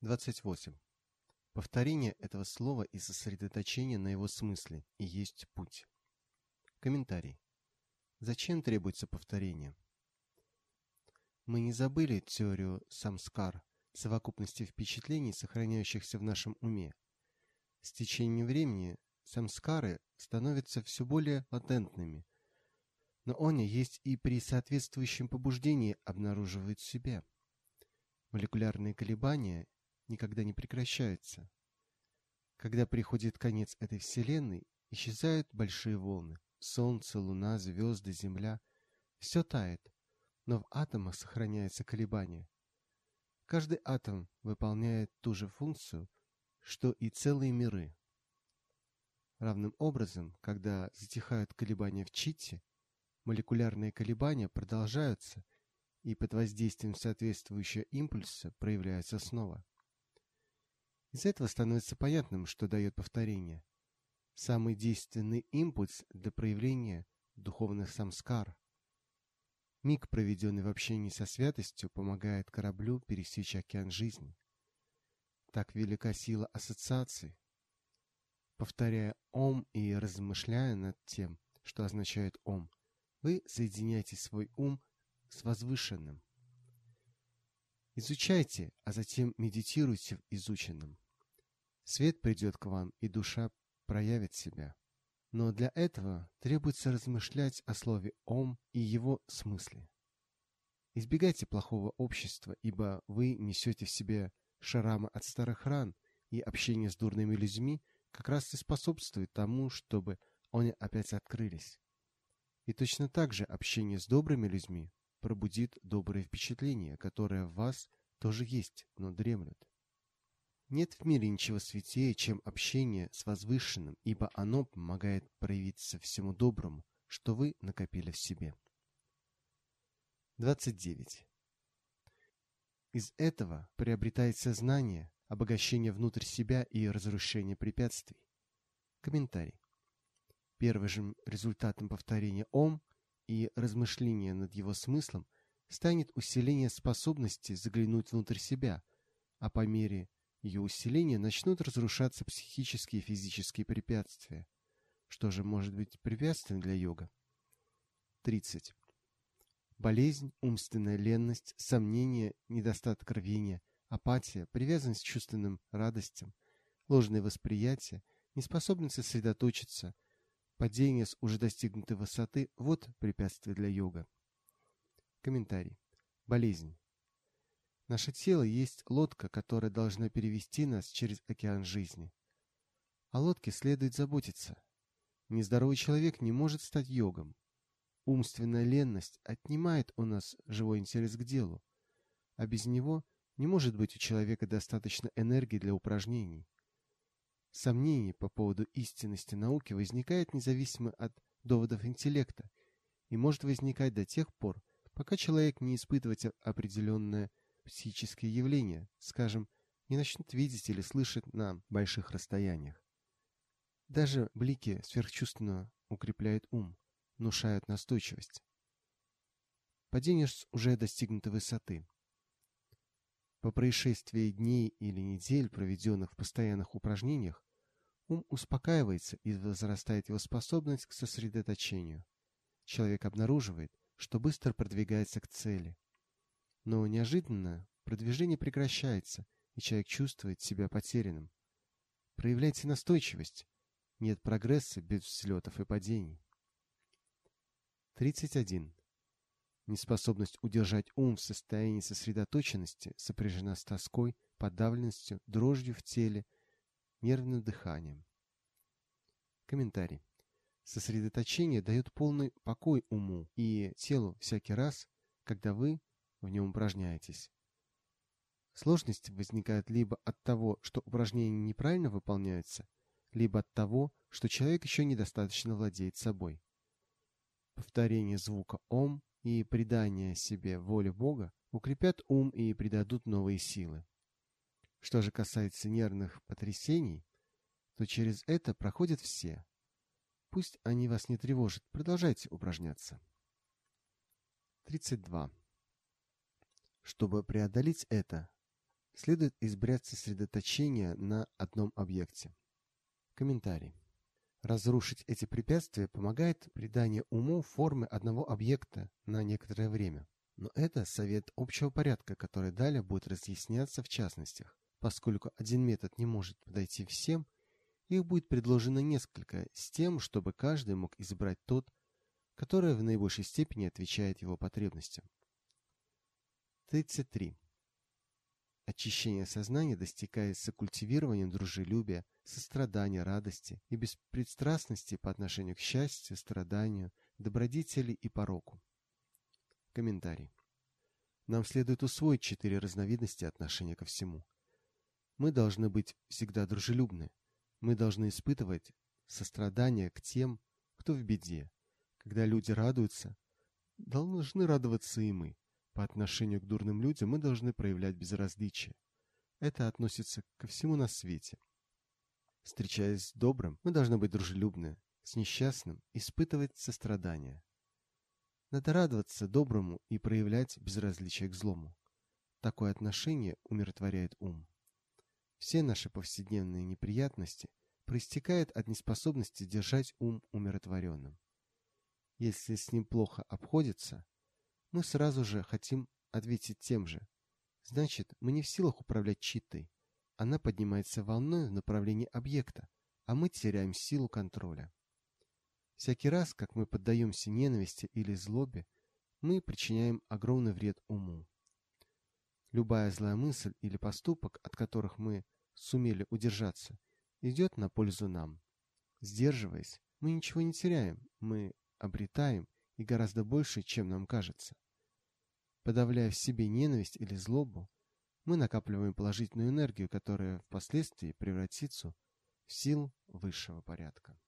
28. Повторение этого слова и сосредоточение на его смысле и есть путь. Комментарий. Зачем требуется повторение? Мы не забыли теорию самскар, совокупности впечатлений, сохраняющихся в нашем уме. С течением времени самскары становятся все более латентными, но они есть и при соответствующем побуждении обнаруживают себя. Молекулярные колебания никогда не прекращаются. Когда приходит конец этой Вселенной, исчезают большие волны. Солнце, Луна, звезды, Земля. Все тает, но в атомах сохраняется колебание. Каждый атом выполняет ту же функцию, что и целые миры. Равным образом, когда затихают колебания в чите, молекулярные колебания продолжаются и под воздействием соответствующего импульса проявляются снова. Из этого становится понятным, что дает повторение. Самый действенный импульс для проявления духовных самскар. Миг, проведенный в общении со святостью, помогает кораблю пересечь океан жизни. Так велика сила ассоциаций. Повторяя «Ом» и размышляя над тем, что означает «Ом», вы соединяете свой ум с возвышенным. Изучайте, а затем медитируйте в изученном. Свет придет к вам, и душа проявит себя. Но для этого требуется размышлять о слове «ом» и его смысле. Избегайте плохого общества, ибо вы несете в себе шарамы от старых ран, и общение с дурными людьми как раз и способствует тому, чтобы они опять открылись. И точно так же общение с добрыми людьми пробудит добрые впечатления, которые в вас тоже есть, но дремлют. Нет в мире ничего святее, чем общение с возвышенным, ибо оно помогает проявиться всему доброму, что вы накопили в себе. 29. Из этого приобретается знание, обогащение внутрь себя и разрушение препятствий. Комментарий. Первым же результатом повторения «Ом» и размышления над его смыслом станет усиление способности заглянуть внутрь себя, а по мере ее усиления начнут разрушаться психические и физические препятствия. Что же может быть препятствием для йога? 30. Болезнь, умственная ленность, сомнение, недостаток рвения, апатия, привязанность к чувственным радостям, ложное восприятие, неспособность сосредоточиться, падение с уже достигнутой высоты – вот препятствие для йога. Комментарий. Болезнь. Наше тело есть лодка, которая должна перевести нас через океан жизни. О лодке следует заботиться. Нездоровый человек не может стать йогом. Умственная ленность отнимает у нас живой интерес к делу, а без него не может быть у человека достаточно энергии для упражнений. Сомнение по поводу истинности науки возникает независимо от доводов интеллекта и может возникать до тех пор, пока человек не испытывает определенное психические явления, скажем, не начнут видеть или слышать на больших расстояниях. Даже блики сверхчувственно укрепляют ум, внушают настойчивость. Падение с уже достигнутой высоты. По происшествии дней или недель, проведенных в постоянных упражнениях, ум успокаивается и возрастает его способность к сосредоточению. Человек обнаруживает, что быстро продвигается к цели. Но неожиданно продвижение прекращается, и человек чувствует себя потерянным. Проявляйте настойчивость. Нет прогресса без взлетов и падений. 31. Неспособность удержать ум в состоянии сосредоточенности сопряжена с тоской, подавленностью, дрожью в теле, нервным дыханием. Комментарий. Сосредоточение дает полный покой уму и телу всякий раз, когда вы в нем упражняетесь. Сложности возникают либо от того, что упражнения неправильно выполняются, либо от того, что человек еще недостаточно владеет собой. Повторение звука «Ом» и придание себе воли Бога укрепят ум и придадут новые силы. Что же касается нервных потрясений, то через это проходят все. Пусть они вас не тревожат, продолжайте упражняться. 32. Чтобы преодолеть это, следует избрать сосредоточение на одном объекте. Комментарий. Разрушить эти препятствия помогает придание уму формы одного объекта на некоторое время. Но это совет общего порядка, который далее будет разъясняться в частностях. Поскольку один метод не может подойти всем, их будет предложено несколько с тем, чтобы каждый мог избрать тот, который в наибольшей степени отвечает его потребностям. 33. Очищение сознания достигается культивированием дружелюбия, сострадания, радости и беспристрастности по отношению к счастью, страданию, добродетели и пороку. Комментарий. Нам следует усвоить четыре разновидности отношения ко всему. Мы должны быть всегда дружелюбны. Мы должны испытывать сострадание к тем, кто в беде. Когда люди радуются, должны радоваться и мы. По отношению к дурным людям мы должны проявлять безразличие. Это относится ко всему на свете. Встречаясь с добрым, мы должны быть дружелюбны, с несчастным испытывать сострадание. Надо радоваться доброму и проявлять безразличие к злому. Такое отношение умиротворяет ум. Все наши повседневные неприятности проистекают от неспособности держать ум умиротворенным. Если с ним плохо обходится, мы сразу же хотим ответить тем же. Значит, мы не в силах управлять читой. Она поднимается волной в направлении объекта, а мы теряем силу контроля. Всякий раз, как мы поддаемся ненависти или злобе, мы причиняем огромный вред уму. Любая злая мысль или поступок, от которых мы сумели удержаться, идет на пользу нам. Сдерживаясь, мы ничего не теряем, мы обретаем и гораздо больше, чем нам кажется. Подавляя в себе ненависть или злобу, мы накапливаем положительную энергию, которая впоследствии превратится в силу высшего порядка.